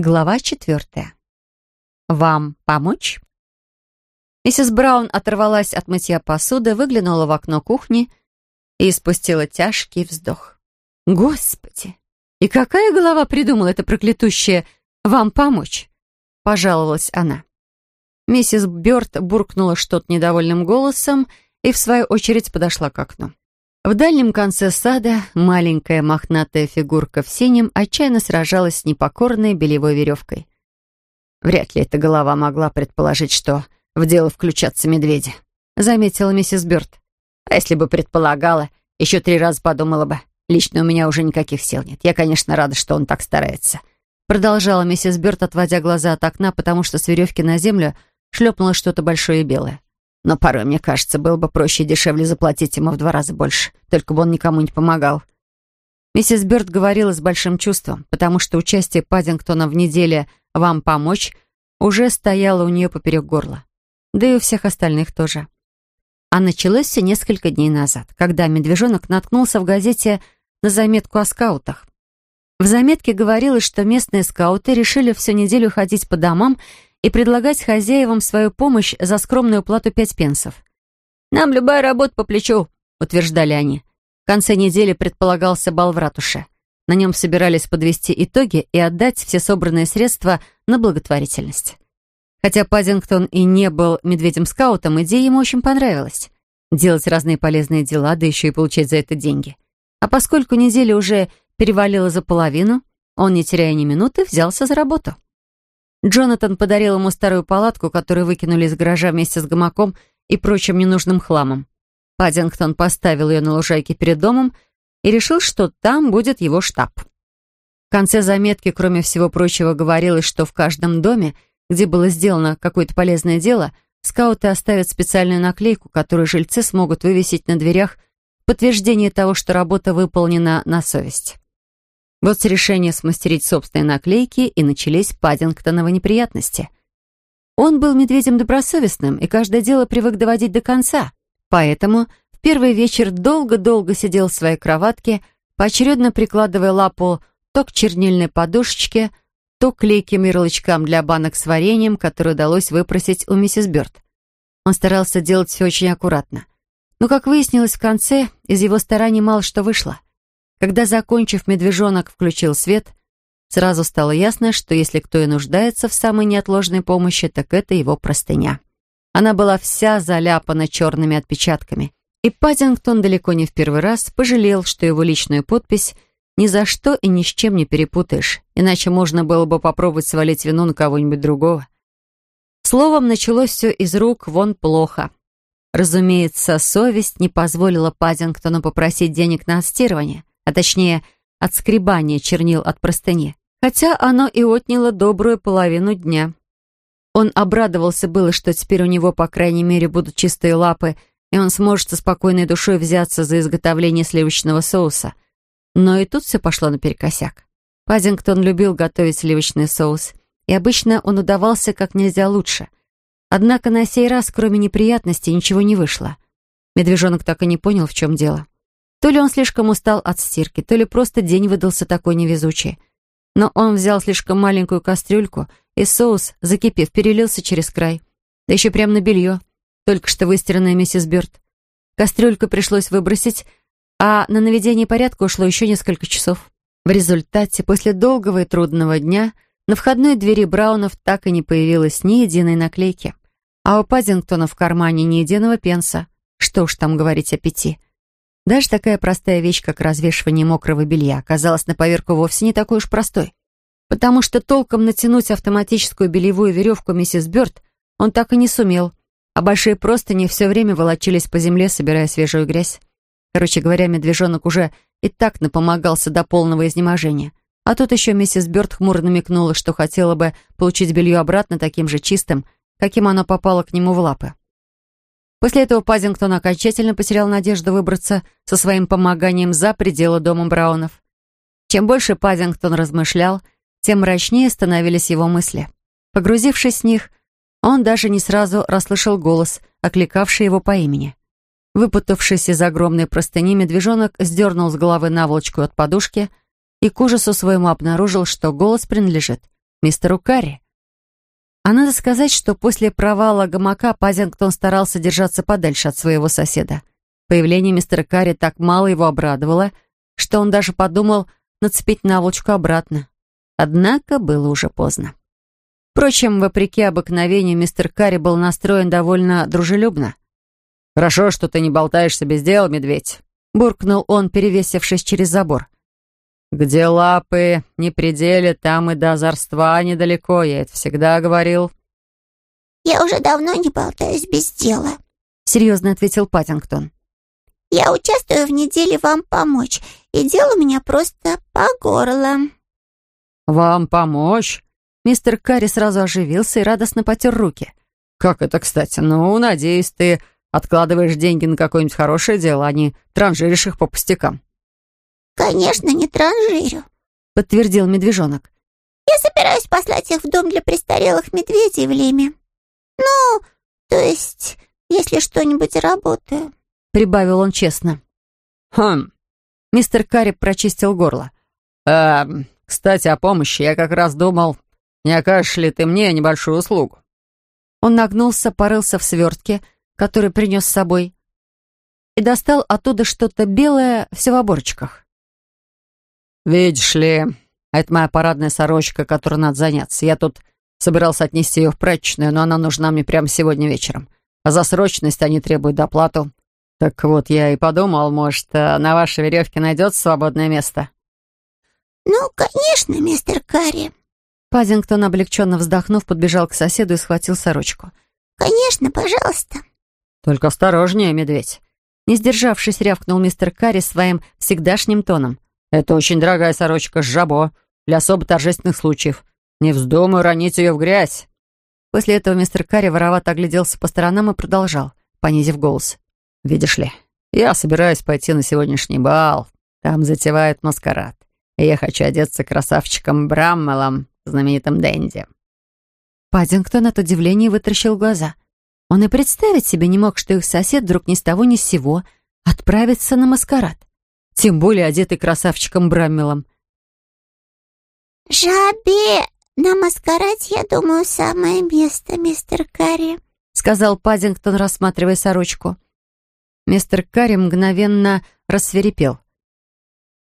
Глава четвертая. «Вам помочь?» Миссис Браун оторвалась от мытья посуды, выглянула в окно кухни и испустила тяжкий вздох. «Господи! И какая голова придумала это проклятущее «вам помочь»?» — пожаловалась она. Миссис Бёрд буркнула что-то недовольным голосом и, в свою очередь, подошла к окну. В дальнем конце сада маленькая мохнатая фигурка в синем отчаянно сражалась с непокорной белевой веревкой. Вряд ли эта голова могла предположить, что в дело включатся медведи, заметила миссис Бёрд. А если бы предполагала, еще три раза подумала бы. Лично у меня уже никаких сил нет. Я, конечно, рада, что он так старается. Продолжала миссис Бёрд, отводя глаза от окна, потому что с веревки на землю шлепнуло что-то большое и белое. Но порой, мне кажется, было бы проще и дешевле заплатить ему в два раза больше, только бы он никому не помогал. Миссис Бёрд говорила с большим чувством, потому что участие Паддингтона в неделе «Вам помочь» уже стояло у нее поперек горла. Да и у всех остальных тоже. А началось все несколько дней назад, когда медвежонок наткнулся в газете на заметку о скаутах. В заметке говорилось, что местные скауты решили всю неделю ходить по домам и предлагать хозяевам свою помощь за скромную плату пять пенсов. «Нам любая работа по плечу», — утверждали они. В конце недели предполагался бал в ратуше. На нем собирались подвести итоги и отдать все собранные средства на благотворительность. Хотя Паддингтон и не был медведем-скаутом, идея ему очень понравилась. Делать разные полезные дела, да еще и получать за это деньги. А поскольку неделя уже перевалила за половину, он, не теряя ни минуты, взялся за работу. Джонатан подарил ему старую палатку, которую выкинули из гаража вместе с гамаком и прочим ненужным хламом. Паддингтон поставил ее на лужайке перед домом и решил, что там будет его штаб. В конце заметки, кроме всего прочего, говорилось, что в каждом доме, где было сделано какое-то полезное дело, скауты оставят специальную наклейку, которую жильцы смогут вывесить на дверях в подтверждение того, что работа выполнена на совесть. Вот с решения смастерить собственные наклейки и начались Паддингтоновы неприятности. Он был медведем добросовестным и каждое дело привык доводить до конца. Поэтому в первый вечер долго-долго сидел в своей кроватке, поочередно прикладывая лапу то к чернильной подушечке, то к клейким ярлычкам для банок с вареньем, которые удалось выпросить у миссис Бёрд. Он старался делать все очень аккуратно. Но, как выяснилось в конце, из его стараний мало что вышло. Когда, закончив, медвежонок включил свет, сразу стало ясно, что если кто и нуждается в самой неотложной помощи, так это его простыня. Она была вся заляпана черными отпечатками. И Паддингтон далеко не в первый раз пожалел, что его личную подпись ни за что и ни с чем не перепутаешь, иначе можно было бы попробовать свалить вину на кого-нибудь другого. Словом, началось все из рук вон плохо. Разумеется, совесть не позволила Паддингтону попросить денег на отстирывание а точнее отскребание чернил от простыни, хотя оно и отняло добрую половину дня. Он обрадовался было, что теперь у него, по крайней мере, будут чистые лапы, и он сможет со спокойной душой взяться за изготовление сливочного соуса. Но и тут все пошло наперекосяк. Пазингтон любил готовить сливочный соус, и обычно он удавался как нельзя лучше. Однако на сей раз, кроме неприятностей, ничего не вышло. Медвежонок так и не понял, в чем дело. То ли он слишком устал от стирки, то ли просто день выдался такой невезучий. Но он взял слишком маленькую кастрюльку, и соус, закипев, перелился через край. Да еще прямо на белье, только что выстиранное миссис Бёрд. Кастрюльку пришлось выбросить, а на наведение порядка ушло еще несколько часов. В результате, после долгого и трудного дня, на входной двери Браунов так и не появилось ни единой наклейки. А у Паддингтона в кармане ни единого пенса. Что уж там говорить о пяти. Даже такая простая вещь, как развешивание мокрого белья, оказалась на поверку вовсе не такой уж простой. Потому что толком натянуть автоматическую бельевую веревку миссис Бёрд он так и не сумел, а большие простыни все время волочились по земле, собирая свежую грязь. Короче говоря, медвежонок уже и так напомогался до полного изнеможения. А тут еще миссис Бёрд хмуро намекнула, что хотела бы получить белье обратно таким же чистым, каким оно попало к нему в лапы. После этого Пазингтон окончательно потерял надежду выбраться со своим помоганием за пределы дома Браунов. Чем больше Пазингтон размышлял, тем мрачнее становились его мысли. Погрузившись в них, он даже не сразу расслышал голос, окликавший его по имени. Выпутавшись из огромной простыни, медвежонок сдернул с головы наволочку от подушки и к ужасу своему обнаружил, что голос принадлежит мистеру Карри. А надо сказать, что после провала гамака Пазингтон старался держаться подальше от своего соседа. Появление мистера Карри так мало его обрадовало, что он даже подумал нацепить наволочку обратно. Однако было уже поздно. Впрочем, вопреки обыкновению, мистер Карри был настроен довольно дружелюбно. «Хорошо, что ты не болтаешься без дела, медведь», — буркнул он, перевесившись через забор. «Где лапы не пределе, там и до озорства недалеко, я это всегда говорил». «Я уже давно не болтаюсь без дела», — серьезно ответил Паттингтон. «Я участвую в неделе вам помочь, и дело у меня просто по горло». «Вам помочь?» Мистер Карри сразу оживился и радостно потер руки. «Как это, кстати? Ну, надеюсь, ты откладываешь деньги на какое-нибудь хорошее дело, а не транжиришь их по пустякам». «Конечно, не транжирю», — подтвердил медвежонок. «Я собираюсь послать их в дом для престарелых медведей в Лиме. Ну, то есть, если что-нибудь работаю», — прибавил он честно. «Хм». Мистер Карри прочистил горло. «Э, кстати, о помощи. Я как раз думал, не окажешь ли ты мне небольшую услугу?» Он нагнулся, порылся в свертке, который принес с собой, и достал оттуда что-то белое, все в оборочках. «Видишь ли, это моя парадная сорочка, которой надо заняться. Я тут собирался отнести ее в прачечную, но она нужна мне прямо сегодня вечером. А за срочность они требуют доплату. Так вот, я и подумал, может, э, на вашей веревке найдется свободное место?» «Ну, конечно, мистер Карри». Пазингтон, облегченно вздохнув, подбежал к соседу и схватил сорочку. «Конечно, пожалуйста». «Только осторожнее, медведь». Не сдержавшись, рявкнул мистер Карри своим всегдашним тоном. Это очень дорогая сорочка с жабо для особо торжественных случаев. Не вздумай ронить ее в грязь». После этого мистер Карри воровато огляделся по сторонам и продолжал, понизив голос. «Видишь ли, я собираюсь пойти на сегодняшний бал. Там затевает маскарад. И я хочу одеться красавчиком Браммелом, знаменитым Дэнди». Паддингтон от удивления вытаращил глаза. Он и представить себе не мог, что их сосед вдруг ни с того ни с сего отправится на маскарад тем более одетый красавчиком Браммелом. «Жабе на маскараде, я думаю, самое место, мистер Карри», сказал Паддингтон, рассматривая сорочку. Мистер Карри мгновенно рассверепел.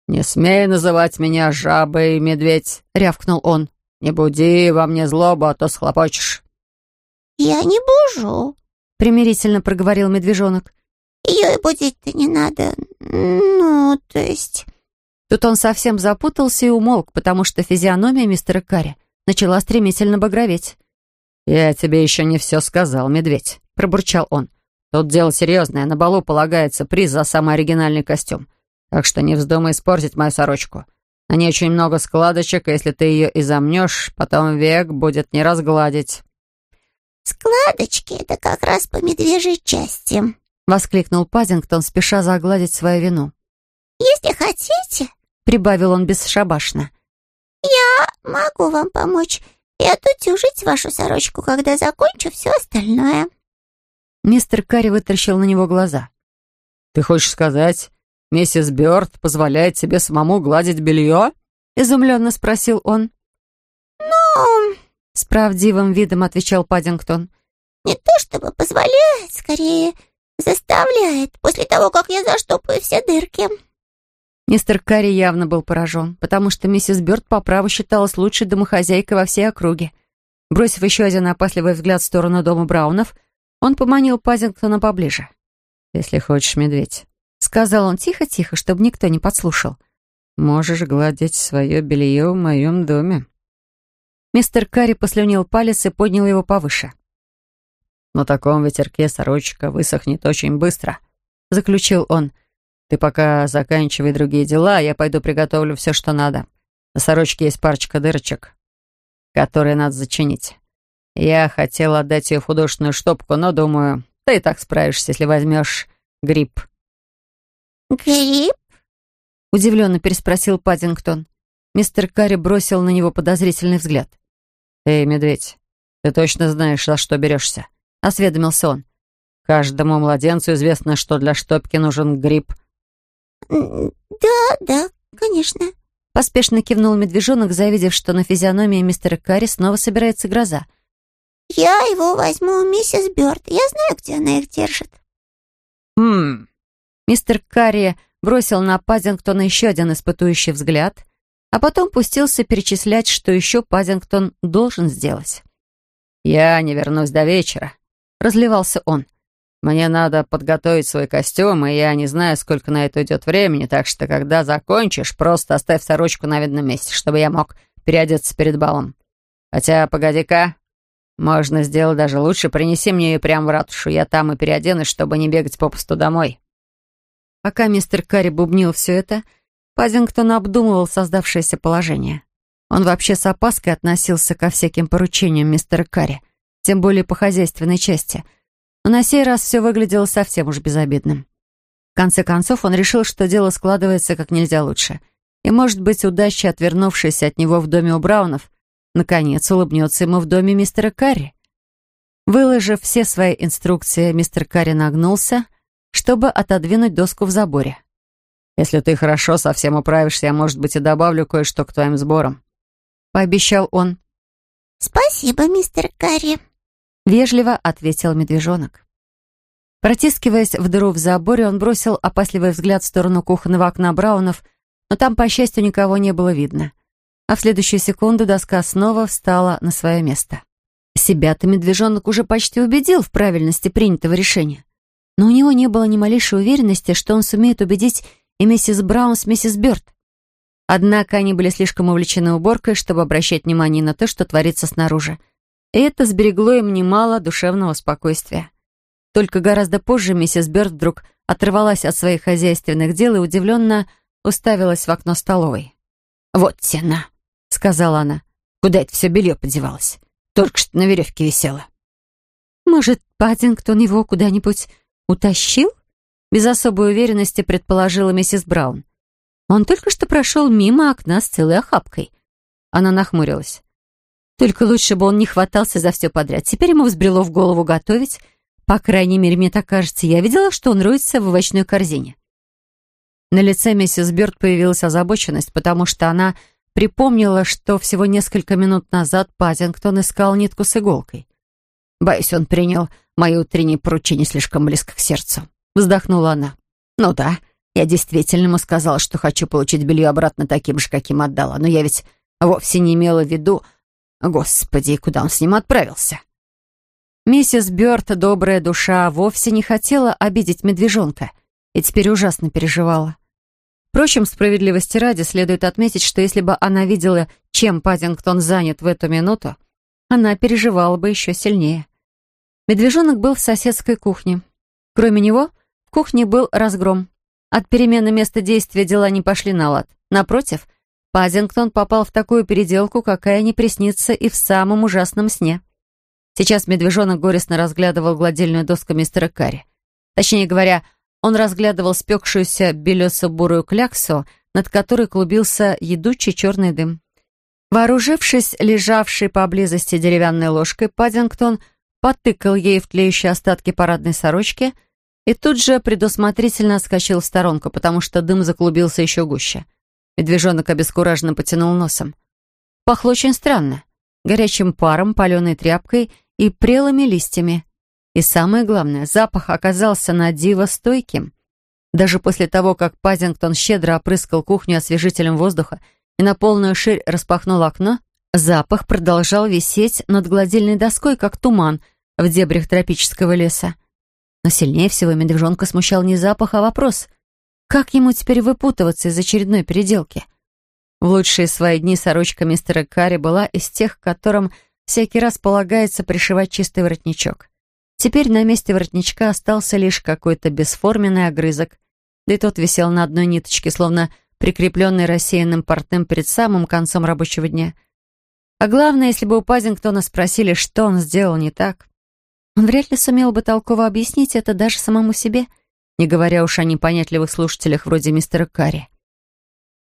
«Не смей называть меня жабой, медведь!» — рявкнул он. «Не буди во мне злобу, а то схлопочешь». «Я не бужу», — примирительно проговорил медвежонок. Ее и будить-то не надо. Ну, то есть...» Тут он совсем запутался и умолк, потому что физиономия мистера Карри начала стремительно багроветь. «Я тебе еще не все сказал, медведь», — пробурчал он. «Тут дело серьезное. На балу полагается приз за самый оригинальный костюм. Так что не вздумай испортить мою сорочку. На ней очень много складочек, и если ты ее изомнешь, потом век будет не разгладить». «Складочки — это как раз по медвежьей части», — воскликнул Пазингтон, спеша загладить свою вину. «Если хотите», — прибавил он бесшабашно, «я могу вам помочь и отутюжить вашу сорочку, когда закончу все остальное». Мистер Карри вытащил на него глаза. «Ты хочешь сказать, миссис Бёрд позволяет себе самому гладить белье?» — изумленно спросил он. «Ну...» — с правдивым видом отвечал Паддингтон. «Не то чтобы позволяет, скорее заставляет, после того, как я заштопаю все дырки». Мистер Карри явно был поражен, потому что миссис Бёрд по праву считалась лучшей домохозяйкой во всей округе. Бросив еще один опасливый взгляд в сторону дома Браунов, он поманил Пазингтона поближе. «Если хочешь, медведь», — сказал он тихо-тихо, чтобы никто не подслушал. «Можешь гладить свое белье в моем доме». Мистер Карри послюнил палец и поднял его повыше. «На таком ветерке сорочка высохнет очень быстро», — заключил он. «Ты пока заканчивай другие дела, а я пойду приготовлю все, что надо. На сорочке есть парочка дырочек, которые надо зачинить. Я хотел отдать ее в художественную штопку, но, думаю, ты и так справишься, если возьмешь гриб». «Гриб?» — удивленно переспросил Паддингтон. Мистер Карри бросил на него подозрительный взгляд. «Эй, медведь, ты точно знаешь, за что берешься?» — осведомился он. «Каждому младенцу известно, что для штопки нужен гриб». «Да, да, конечно», — Поспешно кивнул медвежонок, завидев, что на физиономии мистера Карри снова собирается гроза. «Я его возьму у миссис Бёрд. Я знаю, где она их держит». «Хм...» Мистер Карри бросил на Пазингтона еще один испытующий взгляд, а потом пустился перечислять, что еще Пазингтон должен сделать. «Я не вернусь до вечера», — разливался он. «Мне надо подготовить свой костюм, и я не знаю, сколько на это уйдет времени, так что, когда закончишь, просто оставь сорочку на видном месте, чтобы я мог переодеться перед балом. Хотя, погоди-ка, можно сделать даже лучше, принеси мне ее прямо в ратушу, я там и переоденусь, чтобы не бегать попусту домой». Пока мистер Карри бубнил все это, Пазингтон обдумывал создавшееся положение. Он вообще с опаской относился ко всяким поручениям мистера Карри, тем более по хозяйственной части. Но на сей раз все выглядело совсем уж безобидным. В конце концов, он решил, что дело складывается как нельзя лучше. И, может быть, удача, отвернувшаяся от него в доме у Браунов, наконец улыбнется ему в доме мистера Карри. Выложив все свои инструкции, мистер Карри нагнулся, чтобы отодвинуть доску в заборе. «Если ты хорошо совсем управишься, я, может быть, и добавлю кое-что к твоим сборам», — пообещал он. «Спасибо, мистер Карри», — вежливо ответил медвежонок. Протискиваясь в дыру в заборе, он бросил опасливый взгляд в сторону кухонного окна Браунов, но там, по счастью, никого не было видно. А в следующую секунду доска снова встала на свое место. Себя-то медвежонок уже почти убедил в правильности принятого решения. Но у него не было ни малейшей уверенности, что он сумеет убедить и миссис Браун с миссис Бёрд. Однако они были слишком увлечены уборкой, чтобы обращать внимание на то, что творится снаружи. И это сберегло им немало душевного спокойствия. Только гораздо позже миссис Бёрд вдруг оторвалась от своих хозяйственных дел и удивленно уставилась в окно столовой. «Вот тена», — сказала она. «Куда это все белье подевалось? Только что на веревке висело». «Может, Паддингтон его куда-нибудь утащил?» Без особой уверенности предположила миссис Браун. Он только что прошел мимо окна с целой охапкой. Она нахмурилась. Только лучше бы он не хватался за все подряд. Теперь ему взбрело в голову готовить. По крайней мере, мне так кажется, я видела, что он роется в овощной корзине. На лице миссис Бёрд появилась озабоченность, потому что она припомнила, что всего несколько минут назад Пазингтон искал нитку с иголкой. «Боюсь, он принял мое утреннее поручение слишком близко к сердцу», — вздохнула она. «Ну да, я действительно ему сказала, что хочу получить белье обратно таким же, каким отдала, но я ведь вовсе не имела в виду... Господи, куда он с ним отправился?» Миссис Бёрд, добрая душа, вовсе не хотела обидеть медвежонка и теперь ужасно переживала. Впрочем, справедливости ради следует отметить, что если бы она видела, чем Паддингтон занят в эту минуту, она переживала бы еще сильнее. Медвежонок был в соседской кухне. Кроме него, в кухне был разгром. От перемены места действия дела не пошли на лад. Напротив, Пазингтон попал в такую переделку, какая не приснится и в самом ужасном сне. Сейчас медвежонок горестно разглядывал гладильную доску мистера Карри. Точнее говоря, он разглядывал спекшуюся белесо-бурую кляксу, над которой клубился едучий черный дым. Вооружившись лежавшей поблизости деревянной ложкой, Паддингтон потыкал ей в тлеющие остатки парадной сорочки — и тут же предусмотрительно отскочил в сторонку, потому что дым заклубился еще гуще. Медвежонок обескураженно потянул носом. Пахло очень странно. Горячим паром, паленой тряпкой и прелыми листьями. И самое главное, запах оказался на диво стойким. Даже после того, как Пазингтон щедро опрыскал кухню освежителем воздуха и на полную ширь распахнул окно, запах продолжал висеть над гладильной доской, как туман в дебрях тропического леса. Но сильнее всего медвежонка смущал не запах, а вопрос. Как ему теперь выпутываться из очередной переделки? В лучшие свои дни сорочка мистера Карри была из тех, которым всякий раз полагается пришивать чистый воротничок. Теперь на месте воротничка остался лишь какой-то бесформенный огрызок, да и тот висел на одной ниточке, словно прикрепленный рассеянным портным перед самым концом рабочего дня. А главное, если бы у Пазингтона спросили, что он сделал не так, он вряд ли сумел бы толково объяснить это даже самому себе, не говоря уж о непонятливых слушателях вроде мистера Карри.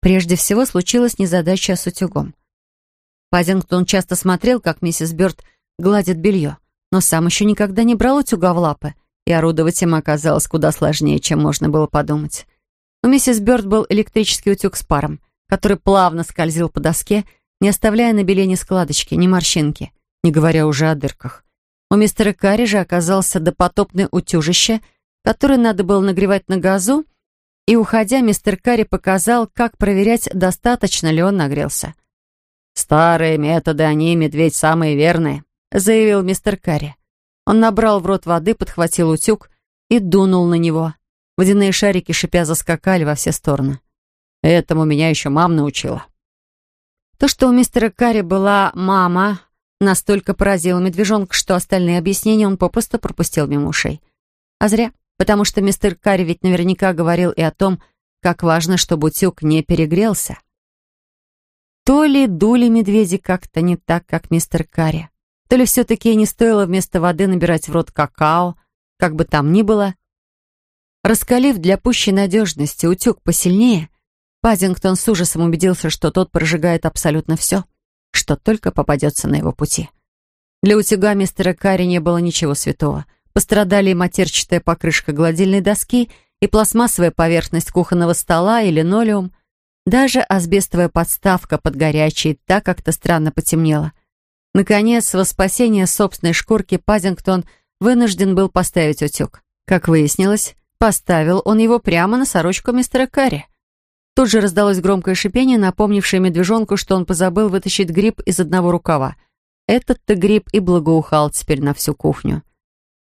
Прежде всего случилась незадача с утюгом. Паддингтон часто смотрел, как миссис Бёрд гладит белье, но сам еще никогда не брал утюга в лапы, и орудовать им оказалось куда сложнее, чем можно было подумать. У миссис Бёрд был электрический утюг с паром, который плавно скользил по доске, не оставляя на беле ни складочки, ни морщинки, не говоря уже о дырках. У мистера Карри же оказался допотопный утюжище, который надо было нагревать на газу, и, уходя, мистер Карри показал, как проверять, достаточно ли он нагрелся. «Старые методы, они, медведь, самые верные», — заявил мистер Карри. Он набрал в рот воды, подхватил утюг и дунул на него. Водяные шарики, шипя, заскакали во все стороны. Этому меня еще мама научила. То, что у мистера Карри была мама, настолько поразило медвежонка, что остальные объяснения он попросту пропустил мимо ушей. А зря, потому что мистер Карри ведь наверняка говорил и о том, как важно, чтобы утюг не перегрелся. То ли дули медведи как-то не так, как мистер Карри, то ли все-таки не стоило вместо воды набирать в рот какао, как бы там ни было. Раскалив для пущей надежности утюг посильнее, Паддингтон с ужасом убедился, что тот прожигает абсолютно все, что только попадется на его пути. Для утюга мистера Карри не было ничего святого. Пострадали матерчатая покрышка гладильной доски, и пластмассовая поверхность кухонного стола, и линолеум — даже асбестовая подставка под горячей так как-то странно потемнела. Наконец, во спасение собственной шкурки Пазингтон вынужден был поставить утюг. Как выяснилось, поставил он его прямо на сорочку мистера Карри. Тут же раздалось громкое шипение, напомнившее медвежонку, что он позабыл вытащить гриб из одного рукава. Этот-то гриб и благоухал теперь на всю кухню.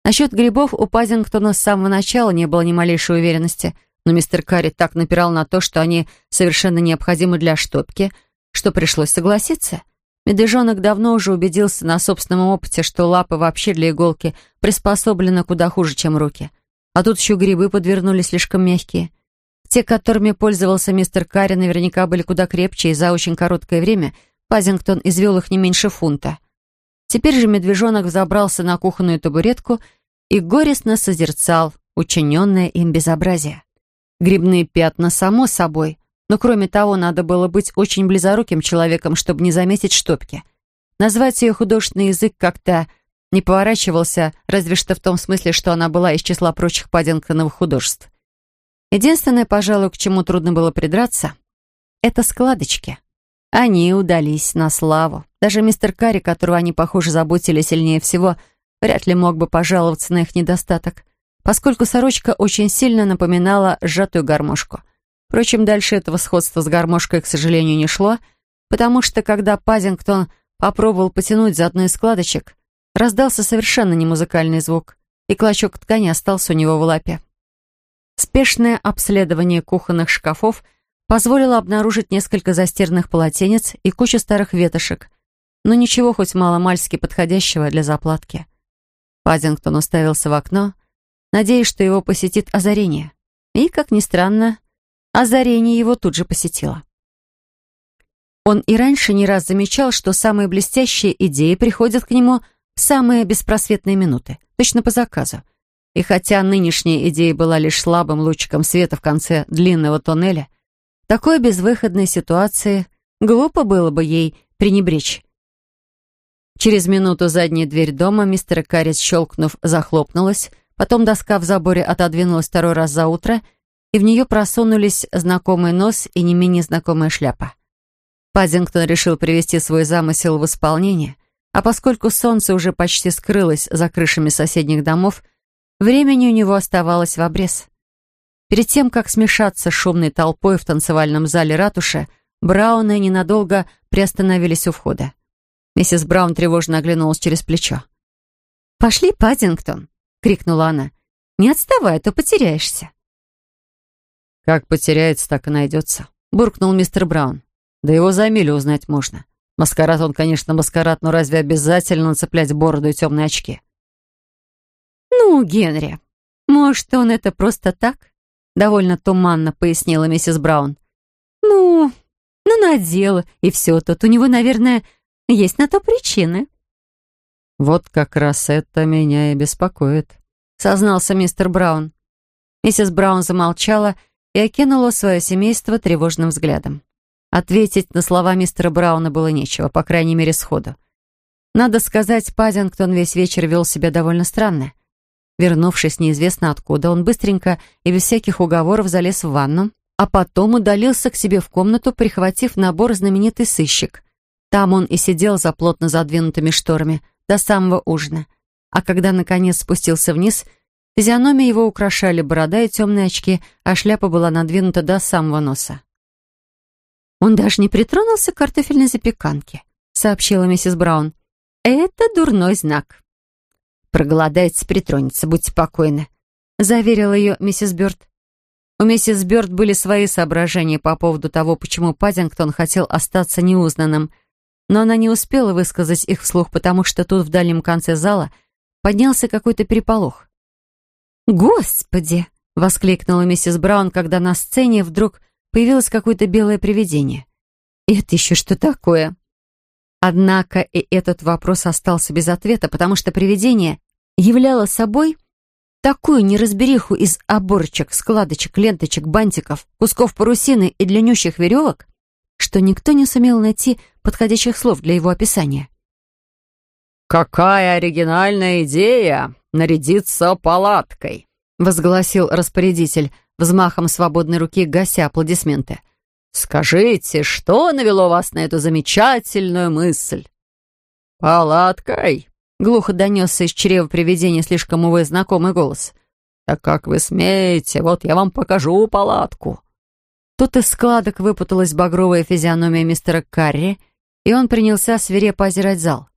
Насчет грибов у Пазингтона с самого начала не было ни малейшей уверенности — но мистер Карри так напирал на то, что они совершенно необходимы для штопки, что пришлось согласиться. Медвежонок давно уже убедился на собственном опыте, что лапы вообще для иголки приспособлены куда хуже, чем руки. А тут еще грибы подвернулись слишком мягкие. Те, которыми пользовался мистер Карри, наверняка были куда крепче, и за очень короткое время Пазингтон извел их не меньше фунта. Теперь же медвежонок взобрался на кухонную табуретку и горестно созерцал учиненное им безобразие. Грибные пятна, само собой. Но кроме того, надо было быть очень близоруким человеком, чтобы не заметить штопки. Назвать ее художественный язык как-то не поворачивался, разве что в том смысле, что она была из числа прочих Паддингтоновых художеств. Единственное, пожалуй, к чему трудно было придраться, это складочки. Они удались на славу. Даже мистер Карри, которого они, похоже, заботили сильнее всего, вряд ли мог бы пожаловаться на их недостаток поскольку сорочка очень сильно напоминала сжатую гармошку. Впрочем, дальше этого сходства с гармошкой, к сожалению, не шло, потому что, когда Пазингтон попробовал потянуть за одну из складочек, раздался совершенно немузыкальный звук, и клочок ткани остался у него в лапе. Спешное обследование кухонных шкафов позволило обнаружить несколько застиранных полотенец и кучу старых ветошек, но ничего хоть мало-мальски подходящего для заплатки. Пазингтон уставился в окно надеясь, что его посетит озарение. И, как ни странно, озарение его тут же посетило. Он и раньше не раз замечал, что самые блестящие идеи приходят к нему в самые беспросветные минуты, точно по заказу. И хотя нынешняя идея была лишь слабым лучиком света в конце длинного тоннеля, такой безвыходной ситуации глупо было бы ей пренебречь. Через минуту задняя дверь дома мистера Каррис, щелкнув, захлопнулась, Потом доска в заборе отодвинулась второй раз за утро, и в нее просунулись знакомый нос и не менее знакомая шляпа. Пазингтон решил привести свой замысел в исполнение, а поскольку солнце уже почти скрылось за крышами соседних домов, времени у него оставалось в обрез. Перед тем, как смешаться с шумной толпой в танцевальном зале ратуши, Брауны ненадолго приостановились у входа. Миссис Браун тревожно оглянулась через плечо. «Пошли, Паддингтон», — крикнула она. «Не отставай, а то потеряешься». «Как потеряется, так и найдется», — буркнул мистер Браун. «Да его за милю узнать можно. Маскарад он, конечно, маскарад, но разве обязательно нацеплять бороду и темные очки?» «Ну, Генри, может, он это просто так?» — довольно туманно пояснила миссис Браун. «Ну, ну, надела, и все тут. У него, наверное, есть на то причины». «Вот как раз это меня и беспокоит», — сознался мистер Браун. Миссис Браун замолчала и окинула свое семейство тревожным взглядом. Ответить на слова мистера Брауна было нечего, по крайней мере, сходу. Надо сказать, Паддингтон весь вечер вел себя довольно странно. Вернувшись неизвестно откуда, он быстренько и без всяких уговоров залез в ванну, а потом удалился к себе в комнату, прихватив набор знаменитый сыщик. Там он и сидел за плотно задвинутыми шторами до самого ужина. А когда, наконец, спустился вниз, физиономия его украшали борода и темные очки, а шляпа была надвинута до самого носа. «Он даже не притронулся к картофельной запеканке», — сообщила миссис Браун. «Это дурной знак». «Проголодается, притронется, будьте покойны», — заверила ее миссис Бёрд. У миссис Бёрд были свои соображения по поводу того, почему Паддингтон хотел остаться неузнанным, но она не успела высказать их вслух, потому что тут в дальнем конце зала поднялся какой-то переполох. «Господи!» — воскликнула миссис Браун, когда на сцене вдруг появилось какое-то белое привидение. «Это еще что такое?» Однако и этот вопрос остался без ответа, потому что привидение являло собой такую неразбериху из оборочек, складочек, ленточек, бантиков, кусков парусины и длиннющих веревок, что никто не сумел найти подходящих слов для его описания. «Какая оригинальная идея нарядиться палаткой!» — возгласил распорядитель, взмахом свободной руки гася аплодисменты. «Скажите, что навело вас на эту замечательную мысль?» «Палаткой!» — глухо донесся из чрева привидения слишком, увы, знакомый голос. «Так как вы смеете, вот я вам покажу палатку». Тут из складок выпуталась багровая физиономия мистера Карри, и он принялся свирепо озирать зал.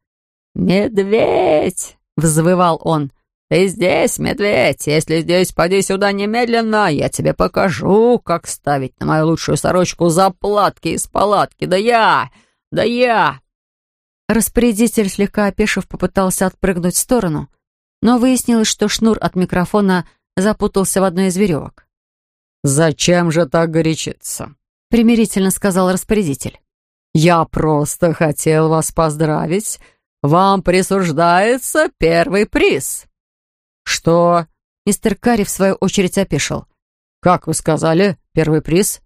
«Медведь!» — взвывал он. «Ты здесь, медведь? Если здесь, поди сюда немедленно, я тебе покажу, как ставить на мою лучшую сорочку заплатки из палатки. Да я! Да я!» Распорядитель, слегка опешив, попытался отпрыгнуть в сторону, но выяснилось, что шнур от микрофона запутался в одной из веревок. «Зачем же так горячиться?» — примирительно сказал распорядитель. «Я просто хотел вас поздравить. Вам присуждается первый приз». «Что?» Мистер Карри в свою очередь опешил. «Как вы сказали, первый приз?»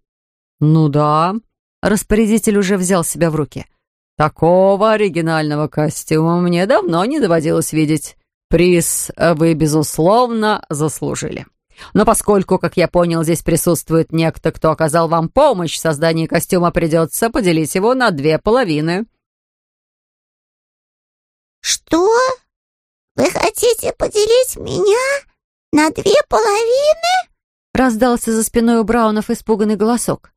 «Ну да». Распорядитель уже взял себя в руки. «Такого оригинального костюма мне давно не доводилось видеть. Приз вы, безусловно, заслужили. Но поскольку, как я понял, здесь присутствует некто, кто оказал вам помощь в создании костюма, придется поделить его на две половины». «Что?» «Вы хотите поделить меня на две половины?» Раздался за спиной у Браунов испуганный голосок.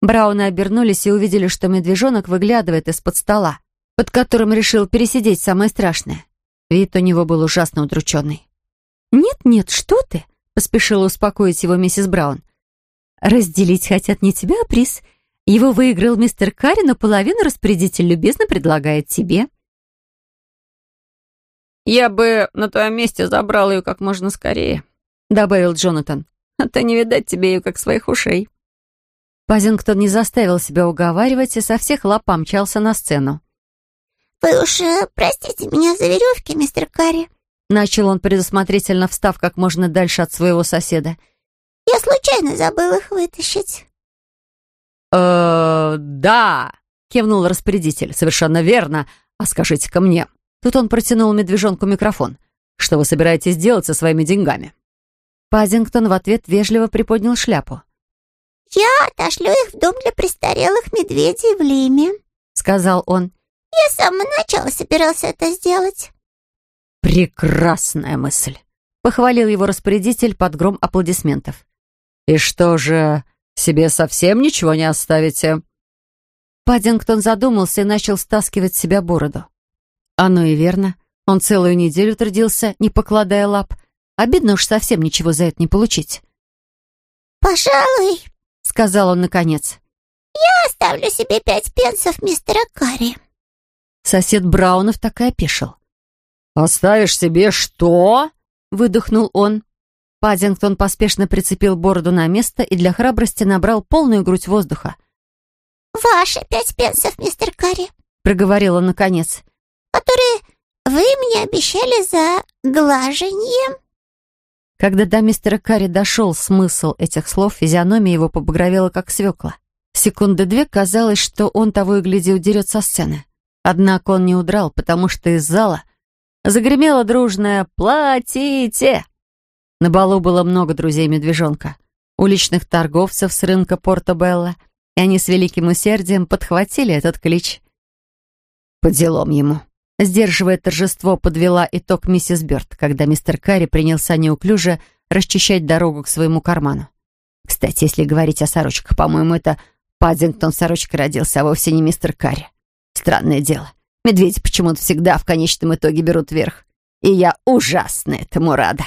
Брауны обернулись и увидели, что медвежонок выглядывает из-под стола, под которым решил пересидеть самое страшное. Вид у него был ужасно удрученный. «Нет-нет, что ты?» — поспешила успокоить его миссис Браун. «Разделить хотят не тебя, а приз. Его выиграл мистер Карри, но половину распорядитель любезно предлагает тебе». «Я бы на твоем месте забрал ее как можно скорее», — добавил Джонатан. «А то не видать тебе ее как своих ушей». Пазингтон не заставил себя уговаривать и со всех лап помчался на сцену. «Вы уж э, простите меня за веревки, мистер Карри», — начал он, предусмотрительно встав как можно дальше от своего соседа. «Я случайно забыл их вытащить». «Э, да», — кивнул распорядитель. «Совершенно верно. А скажите-ка мне, Тут он протянул медвежонку микрофон. «Что вы собираетесь делать со своими деньгами?» Пазингтон в ответ вежливо приподнял шляпу. «Я отошлю их в дом для престарелых медведей в Лиме», — сказал он. «Я с самого начала собирался это сделать». «Прекрасная мысль», — похвалил его распорядитель под гром аплодисментов. «И что же, себе совсем ничего не оставите?» Паддингтон задумался и начал стаскивать с себя бороду. Оно и верно. Он целую неделю трудился, не покладая лап. Обидно уж совсем ничего за это не получить. «Пожалуй», — сказал он наконец. «Я оставлю себе пять пенсов мистера Карри». Сосед Браунов так и опешил. «Оставишь себе что?» — выдохнул он. Паддингтон поспешно прицепил бороду на место и для храбрости набрал полную грудь воздуха. «Ваши пять пенсов, мистер Карри», — проговорил он наконец которые вы мне обещали за глаженье». Когда до мистера Карри дошел смысл этих слов, физиономия его побагровела, как свекла. Секунды две казалось, что он того и гляди удерет со сцены. Однако он не удрал, потому что из зала загремело дружное «Платите!». На балу было много друзей медвежонка. уличных торговцев с рынка Порто-Белла, и они с великим усердием подхватили этот клич. По делам ему. Сдерживая торжество, подвела итог миссис Бёрд, когда мистер Карри принялся неуклюже расчищать дорогу к своему карману. Кстати, если говорить о сорочках, по-моему, это Паддингтон сорочка родился, а вовсе не мистер Карри. Странное дело. Медведи почему-то всегда в конечном итоге берут верх. И я ужасно этому рада.